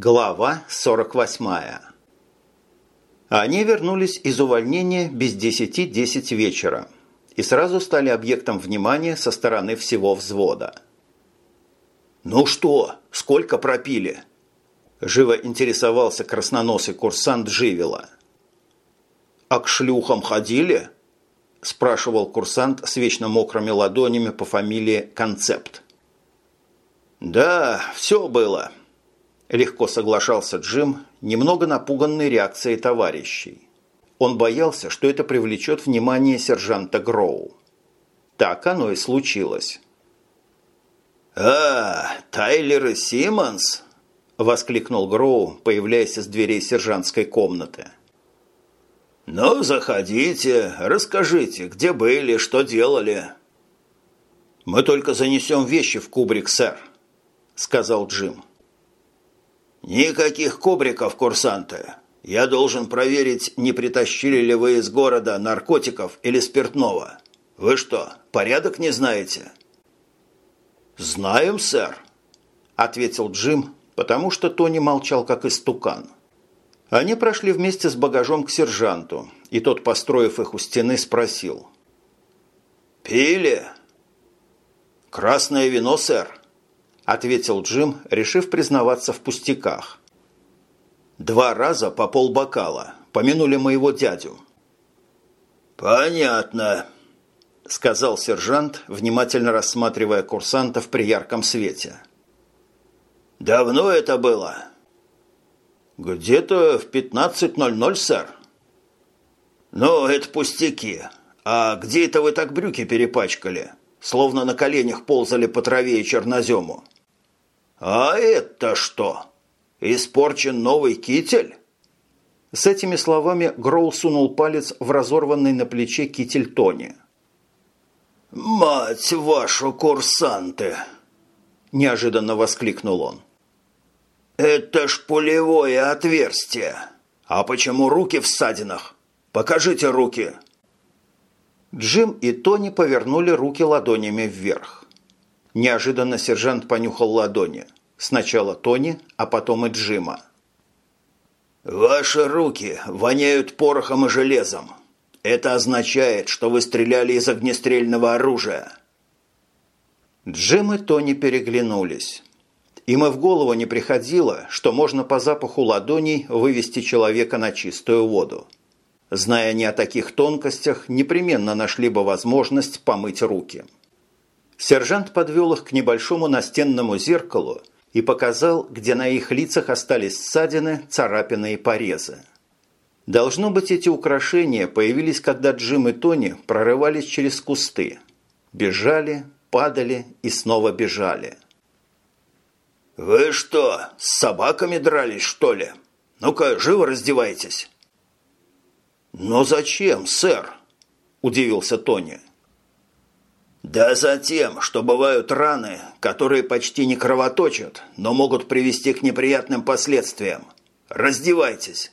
Глава 48 Они вернулись из увольнения без десяти десять вечера и сразу стали объектом внимания со стороны всего взвода. «Ну что, сколько пропили?» Живо интересовался красноносый курсант Живила. «А к шлюхам ходили?» спрашивал курсант с вечно мокрыми ладонями по фамилии Концепт. «Да, все было», Легко соглашался Джим, немного напуганный реакцией товарищей. Он боялся, что это привлечет внимание сержанта Гроу. Так оно и случилось. «А, Тайлер и Симмонс!» – воскликнул Гроу, появляясь из дверей сержантской комнаты. «Ну, заходите, расскажите, где были, что делали?» «Мы только занесем вещи в кубрик, сэр», – сказал Джим. «Никаких кубриков, курсанты. Я должен проверить, не притащили ли вы из города наркотиков или спиртного. Вы что, порядок не знаете?» «Знаем, сэр», – ответил Джим, потому что Тони молчал как истукан. Они прошли вместе с багажом к сержанту, и тот, построив их у стены, спросил. «Пили?» «Красное вино, сэр», ответил Джим, решив признаваться в пустяках. «Два раза по полбокала. Помянули моего дядю». «Понятно», – сказал сержант, внимательно рассматривая курсантов при ярком свете. «Давно это было?» «Где-то в 15.00, сэр». «Ну, это пустяки. А где это вы так брюки перепачкали? Словно на коленях ползали по траве и чернозему». «А это что? Испорчен новый китель?» С этими словами Гроул сунул палец в разорванный на плече китель Тони. «Мать вашу, курсанты!» – неожиданно воскликнул он. «Это ж пулевое отверстие! А почему руки в ссадинах? Покажите руки!» Джим и Тони повернули руки ладонями вверх. Неожиданно сержант понюхал ладони. Сначала Тони, а потом и Джима. «Ваши руки воняют порохом и железом. Это означает, что вы стреляли из огнестрельного оружия». Джим и Тони переглянулись. Им и в голову не приходило, что можно по запаху ладоней вывести человека на чистую воду. Зная не о таких тонкостях, непременно нашли бы возможность помыть руки. Сержант подвел их к небольшому настенному зеркалу и показал, где на их лицах остались ссадины, царапины и порезы. Должно быть, эти украшения появились, когда Джим и Тони прорывались через кусты. Бежали, падали и снова бежали. «Вы что, с собаками дрались, что ли? Ну-ка, живо раздевайтесь!» «Но зачем, сэр?» – удивился Тони. Да за тем, что бывают раны, которые почти не кровоточат, но могут привести к неприятным последствиям. Раздевайтесь.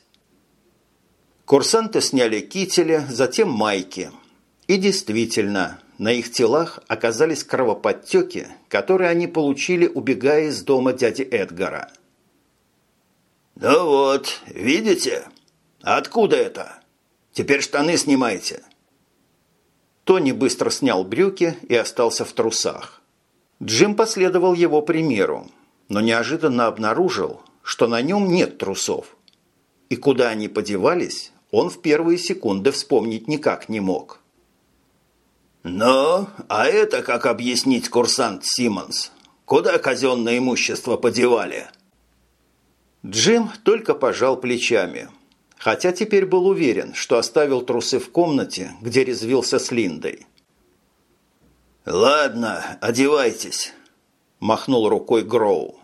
Курсанты сняли кители, затем майки. И действительно, на их телах оказались кровоподтеки, которые они получили, убегая из дома дяди Эдгара. «Ну вот, видите? Откуда это? Теперь штаны снимайте». Тони быстро снял брюки и остался в трусах. Джим последовал его примеру, но неожиданно обнаружил, что на нем нет трусов. И куда они подевались, он в первые секунды вспомнить никак не мог. «Ну, а это как объяснить, курсант Симмонс? Куда казенное имущество подевали?» Джим только пожал плечами – хотя теперь был уверен, что оставил трусы в комнате, где резвился с Линдой. «Ладно, одевайтесь», – махнул рукой Гроу.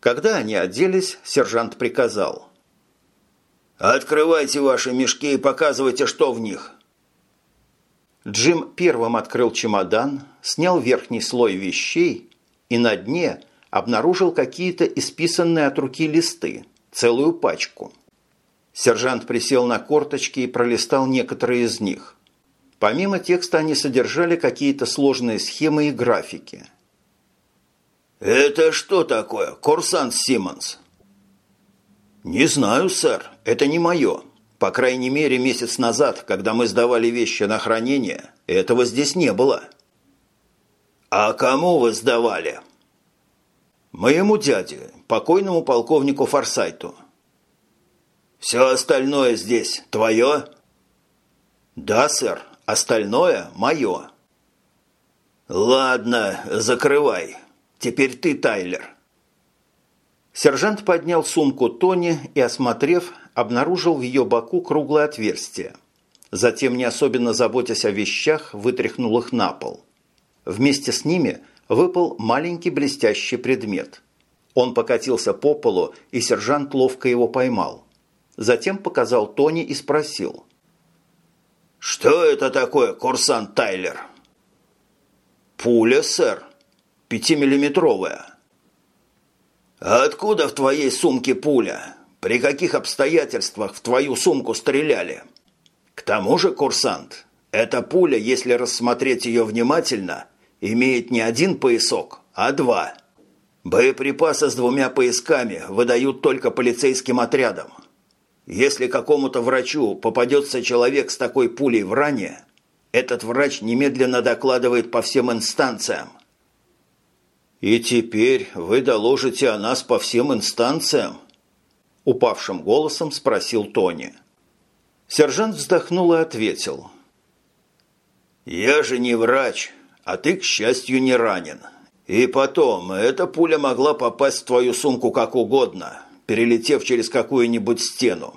Когда они оделись, сержант приказал. «Открывайте ваши мешки и показывайте, что в них». Джим первым открыл чемодан, снял верхний слой вещей и на дне обнаружил какие-то исписанные от руки листы, целую пачку – Сержант присел на корточки и пролистал некоторые из них. Помимо текста они содержали какие-то сложные схемы и графики. «Это что такое, курсант Симмонс?» «Не знаю, сэр, это не мое. По крайней мере, месяц назад, когда мы сдавали вещи на хранение, этого здесь не было». «А кому вы сдавали?» «Моему дяде, покойному полковнику Форсайту». «Все остальное здесь твое?» «Да, сэр, остальное мое». «Ладно, закрывай. Теперь ты, Тайлер». Сержант поднял сумку Тони и, осмотрев, обнаружил в ее боку круглое отверстие. Затем, не особенно заботясь о вещах, вытряхнул их на пол. Вместе с ними выпал маленький блестящий предмет. Он покатился по полу, и сержант ловко его поймал. Затем показал Тони и спросил. «Что это такое, курсант Тайлер?» «Пуля, сэр. Пятимиллиметровая». Откуда в твоей сумке пуля? При каких обстоятельствах в твою сумку стреляли? К тому же, курсант, эта пуля, если рассмотреть ее внимательно, имеет не один поясок, а два. Боеприпасы с двумя поясками выдают только полицейским отрядам. Если какому-то врачу попадется человек с такой пулей в ране, этот врач немедленно докладывает по всем инстанциям – «И теперь вы доложите о нас по всем инстанциям?» Упавшим голосом спросил Тони. Сержант вздохнул и ответил. «Я же не врач, а ты, к счастью, не ранен. И потом, эта пуля могла попасть в твою сумку как угодно, перелетев через какую-нибудь стену.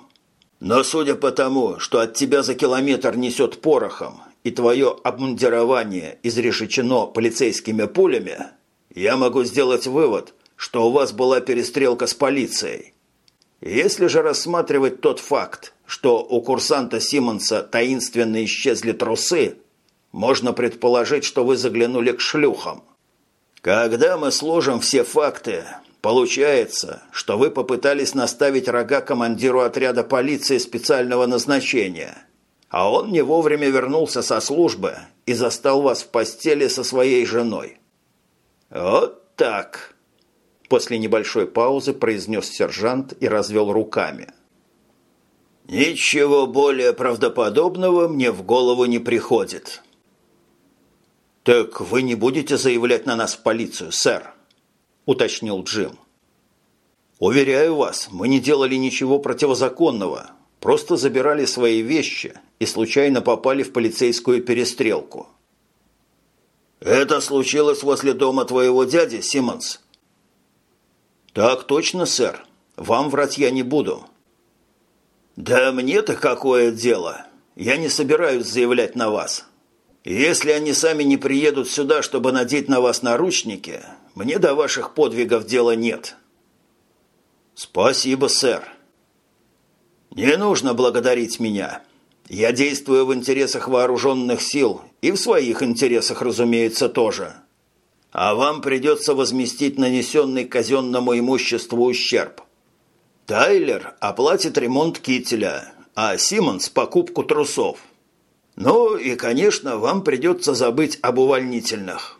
Но судя по тому, что от тебя за километр несет порохом, и твое обмундирование изрешечено полицейскими пулями, я могу сделать вывод, что у вас была перестрелка с полицией. Если же рассматривать тот факт, что у курсанта Симмонса таинственно исчезли трусы, можно предположить, что вы заглянули к шлюхам. Когда мы сложим все факты, получается, что вы попытались наставить рога командиру отряда полиции специального назначения, а он не вовремя вернулся со службы и застал вас в постели со своей женой. «Вот так!» После небольшой паузы произнес сержант и развел руками. «Ничего более правдоподобного мне в голову не приходит». «Так вы не будете заявлять на нас в полицию, сэр?» – уточнил Джим. «Уверяю вас, мы не делали ничего противозаконного, просто забирали свои вещи и случайно попали в полицейскую перестрелку». «Это случилось возле дома твоего дяди, Симмонс?» «Так точно, сэр. Вам врать я не буду». «Да мне-то какое дело? Я не собираюсь заявлять на вас. Если они сами не приедут сюда, чтобы надеть на вас наручники, мне до ваших подвигов дела нет». «Спасибо, сэр». «Не нужно благодарить меня. Я действую в интересах вооруженных сил и в своих интересах, разумеется, тоже. А вам придется возместить нанесенный казенному имуществу ущерб. Тайлер оплатит ремонт кителя, а Симмонс – покупку трусов. Ну и, конечно, вам придется забыть об увольнительных.